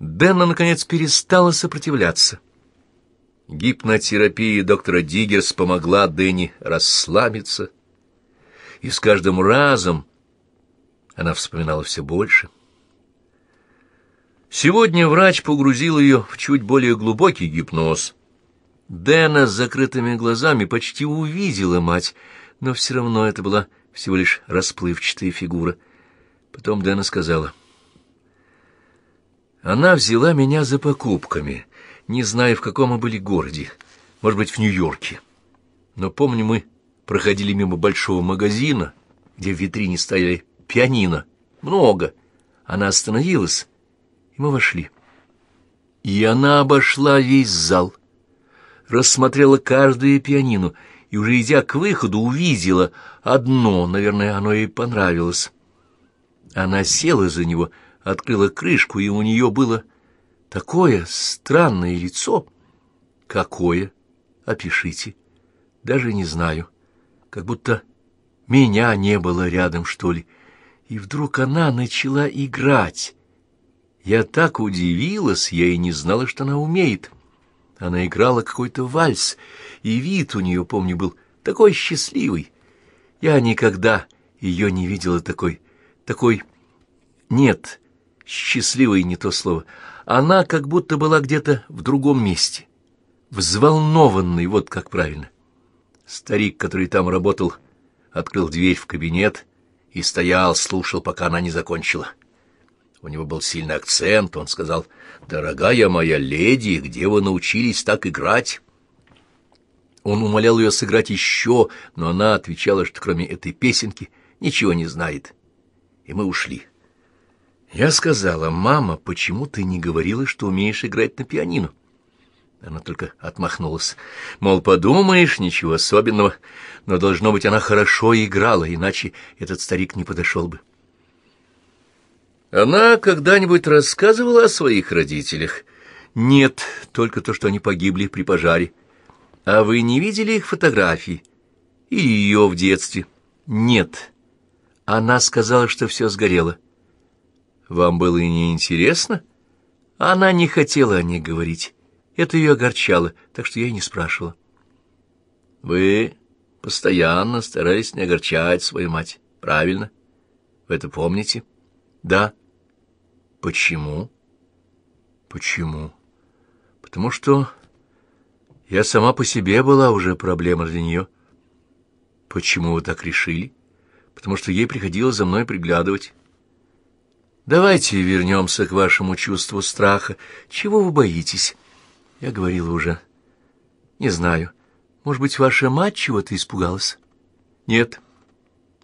Дэнна, наконец, перестала сопротивляться. Гипнотерапия доктора Диггерс помогла Дэнни расслабиться, и с каждым разом она вспоминала все больше. Сегодня врач погрузил ее в чуть более глубокий гипноз. Дэна с закрытыми глазами почти увидела мать, но все равно это была всего лишь расплывчатая фигура. Потом Дэна сказала. Она взяла меня за покупками, не зная, в каком мы были городе, может быть, в Нью-Йорке. Но помню, мы проходили мимо большого магазина, где в витрине стояли пианино. Много. Она остановилась, и мы вошли. И она обошла весь зал, рассмотрела каждое пианино и, уже идя к выходу, увидела одно, наверное, оно ей понравилось. Она села за него, открыла крышку, и у нее было такое странное лицо. Какое? Опишите. Даже не знаю. Как будто меня не было рядом, что ли. И вдруг она начала играть. Я так удивилась, я и не знала, что она умеет. Она играла какой-то вальс, и вид у нее, помню, был такой счастливый. Я никогда ее не видела такой, такой... Нет, счастливой не то слово. Она как будто была где-то в другом месте. Взволнованный, вот как правильно. Старик, который там работал, открыл дверь в кабинет и стоял, слушал, пока она не закончила. У него был сильный акцент, он сказал, «Дорогая моя леди, где вы научились так играть?» Он умолял ее сыграть еще, но она отвечала, что кроме этой песенки ничего не знает. И мы ушли. Я сказала, «Мама, почему ты не говорила, что умеешь играть на пианино?» Она только отмахнулась. Мол, подумаешь, ничего особенного, но, должно быть, она хорошо играла, иначе этот старик не подошел бы. Она когда-нибудь рассказывала о своих родителях? Нет, только то, что они погибли при пожаре. А вы не видели их фотографий? Или ее в детстве? Нет. Она сказала, что все сгорело. Вам было и неинтересно? Она не хотела о них говорить. Это ее огорчало, так что я и не спрашивала. Вы постоянно старались не огорчать свою мать, правильно? Вы это помните? Да. Почему? Почему? Потому что я сама по себе была уже проблема для нее. Почему вы так решили? Потому что ей приходилось за мной приглядывать. Давайте вернемся к вашему чувству страха. Чего вы боитесь? Я говорила уже. Не знаю. Может быть, ваша мать чего-то испугалась? Нет.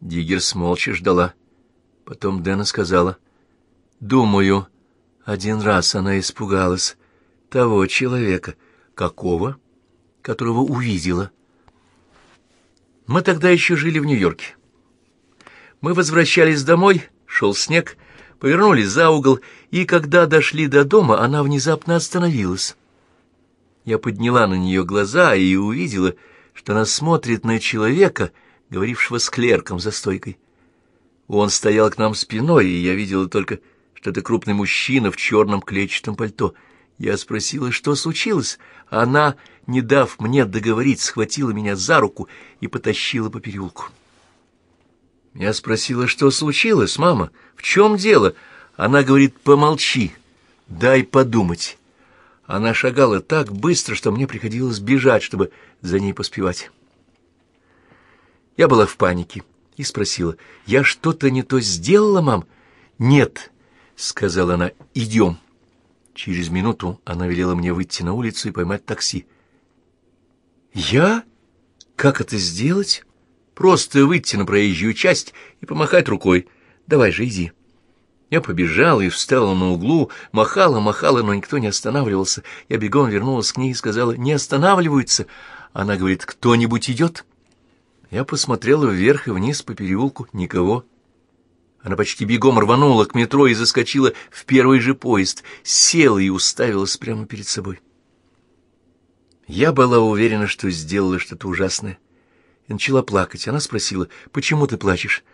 Диггерс молча ждала. Потом Дэна сказала — Думаю, один раз она испугалась того человека. Какого? Которого увидела. Мы тогда еще жили в Нью-Йорке. Мы возвращались домой, шел снег, повернули за угол, и когда дошли до дома, она внезапно остановилась. Я подняла на нее глаза и увидела, что она смотрит на человека, говорившего с клерком за стойкой. Он стоял к нам спиной, и я видела только что это крупный мужчина в черном клетчатом пальто. Я спросила, что случилось. Она, не дав мне договорить, схватила меня за руку и потащила по переулку. Я спросила, что случилось, мама, в чем дело? Она говорит, помолчи, дай подумать. Она шагала так быстро, что мне приходилось бежать, чтобы за ней поспевать. Я была в панике и спросила, я что-то не то сделала, мам? Нет, — сказала она, — идем. Через минуту она велела мне выйти на улицу и поймать такси. «Я? Как это сделать?» «Просто выйти на проезжую часть и помахать рукой. Давай же, иди». Я побежала и встала на углу, махала, махала, но никто не останавливался. Я бегом вернулась к ней и сказала, «Не останавливаются». Она говорит, «Кто-нибудь идет?» Я посмотрела вверх и вниз по переулку. Никого. Она почти бегом рванула к метро и заскочила в первый же поезд, села и уставилась прямо перед собой. Я была уверена, что сделала что-то ужасное. И начала плакать. Она спросила, «Почему ты плачешь?»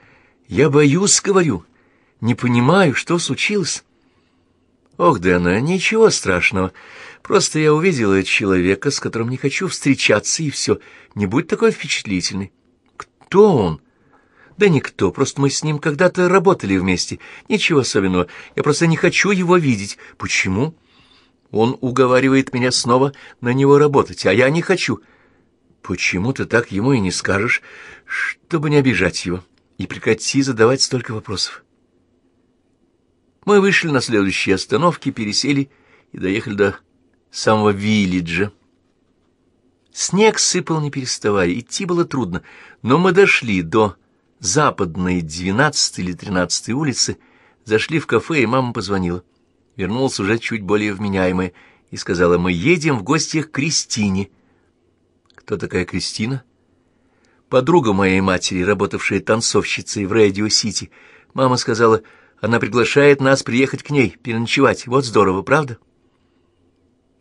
«Я боюсь, — говорю, — не понимаю, что случилось». Ох, Дэна, ничего страшного. Просто я увидела человека, с которым не хочу встречаться, и все. Не будь такой впечатлительный. Кто он? Да никто, просто мы с ним когда-то работали вместе. Ничего особенного. Я просто не хочу его видеть. Почему? Он уговаривает меня снова на него работать, а я не хочу. Почему ты так ему и не скажешь, чтобы не обижать его? И прекрати задавать столько вопросов. Мы вышли на следующей остановке, пересели и доехали до самого Виллиджа. Снег сыпал не переставая, идти было трудно, но мы дошли до западной двенадцатой или тринадцатой улицы, зашли в кафе, и мама позвонила. Вернулась уже чуть более вменяемая и сказала, мы едем в гости к Кристине. Кто такая Кристина? Подруга моей матери, работавшая танцовщицей в Радио-Сити. Мама сказала, она приглашает нас приехать к ней, переночевать. Вот здорово, правда?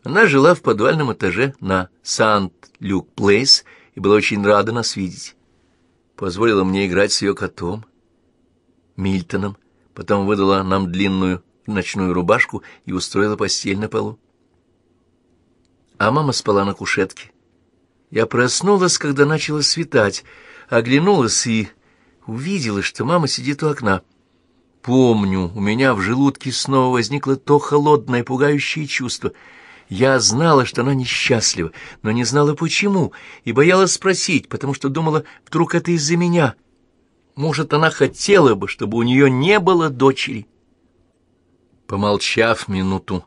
Она жила в подвальном этаже на Сант-Люк-Плейс и была очень рада нас видеть. Позволила мне играть с ее котом, Мильтоном, потом выдала нам длинную ночную рубашку и устроила постель на полу. А мама спала на кушетке. Я проснулась, когда начало светать, оглянулась и увидела, что мама сидит у окна. Помню, у меня в желудке снова возникло то холодное, пугающее чувство. Я знала, что она несчастлива, но не знала почему, и боялась спросить, потому что думала, вдруг это из-за меня. Может, она хотела бы, чтобы у нее не было дочери. Помолчав минуту,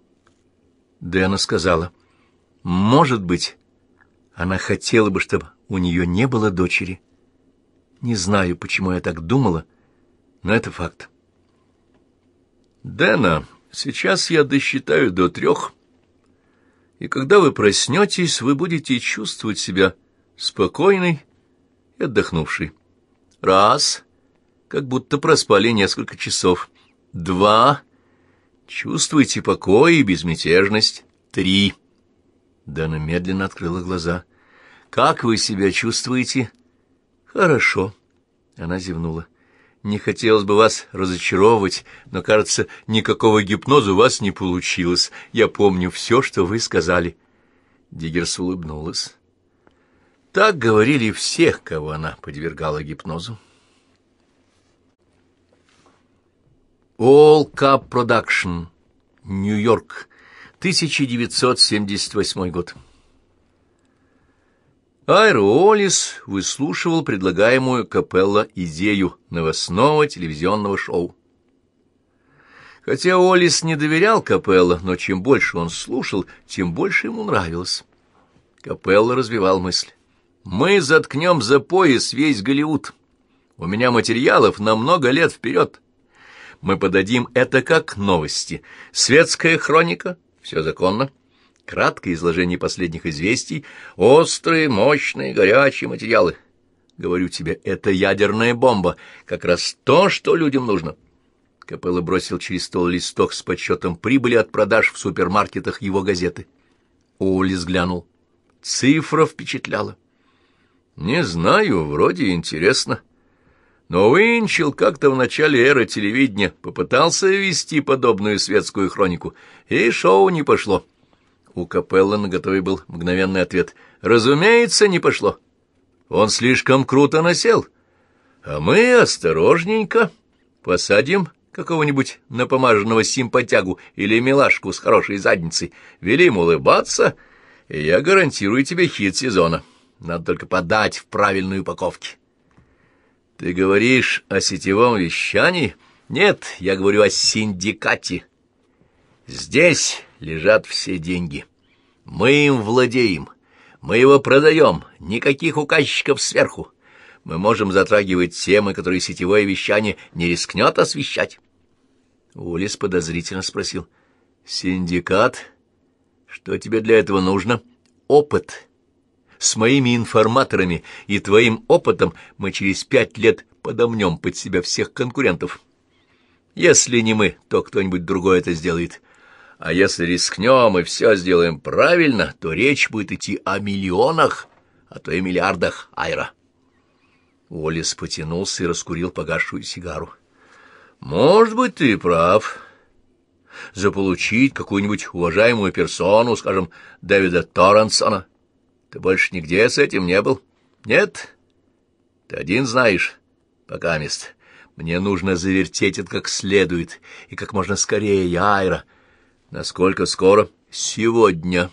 Дэна сказала, «Может быть, она хотела бы, чтобы у нее не было дочери. Не знаю, почему я так думала, но это факт. «Дэна, сейчас я досчитаю до трех, и когда вы проснетесь, вы будете чувствовать себя спокойной и отдохнувшей. Раз, как будто проспали несколько часов. Два, чувствуете покой и безмятежность. Три». Дэна медленно открыла глаза. «Как вы себя чувствуете?» «Хорошо», — она зевнула. Не хотелось бы вас разочаровывать, но, кажется, никакого гипноза у вас не получилось. Я помню все, что вы сказали. Диггерс улыбнулась. Так говорили всех, кого она подвергала гипнозу. All Cup Production, Нью-Йорк, 1978 год. Айроолис выслушивал предлагаемую Капелло идею новостного телевизионного шоу. Хотя Олис не доверял Капелло, но чем больше он слушал, тем больше ему нравилось. Капелло развивал мысль. «Мы заткнем за пояс весь Голливуд. У меня материалов на много лет вперед. Мы подадим это как новости. Светская хроника, все законно краткое изложение последних известий, острые, мощные, горячие материалы. Говорю тебе, это ядерная бомба, как раз то, что людям нужно. Капелло бросил через стол листок с подсчетом прибыли от продаж в супермаркетах его газеты. Улис глянул. Цифра впечатляла. Не знаю, вроде интересно. Но Уинчел как-то в начале эры телевидения попытался вести подобную светскую хронику, и шоу не пошло. У Капелла наготове был мгновенный ответ. «Разумеется, не пошло. Он слишком круто насел. А мы осторожненько посадим какого-нибудь напомаженного симпатягу или милашку с хорошей задницей, велим улыбаться, и я гарантирую тебе хит сезона. Надо только подать в правильной упаковке». «Ты говоришь о сетевом вещании?» «Нет, я говорю о синдикате». «Здесь лежат все деньги. Мы им владеем, мы его продаем, никаких указчиков сверху. Мы можем затрагивать темы, которые сетевое вещание не рискнет освещать. Улис подозрительно спросил. «Синдикат? Что тебе для этого нужно?» «Опыт. С моими информаторами и твоим опытом мы через пять лет подомнем под себя всех конкурентов. Если не мы, то кто-нибудь другой это сделает. А если рискнем и все сделаем правильно, то речь будет идти о миллионах, а то и миллиардах айра. Уоллес потянулся и раскурил погасшую сигару. «Может быть, ты прав. заполучить какую-нибудь уважаемую персону, скажем, Дэвида Торренсона. Ты больше нигде с этим не был? Нет? Ты один знаешь, пока мест. Мне нужно завертеть это как следует, и как можно скорее, Айра. Насколько скоро? Сегодня.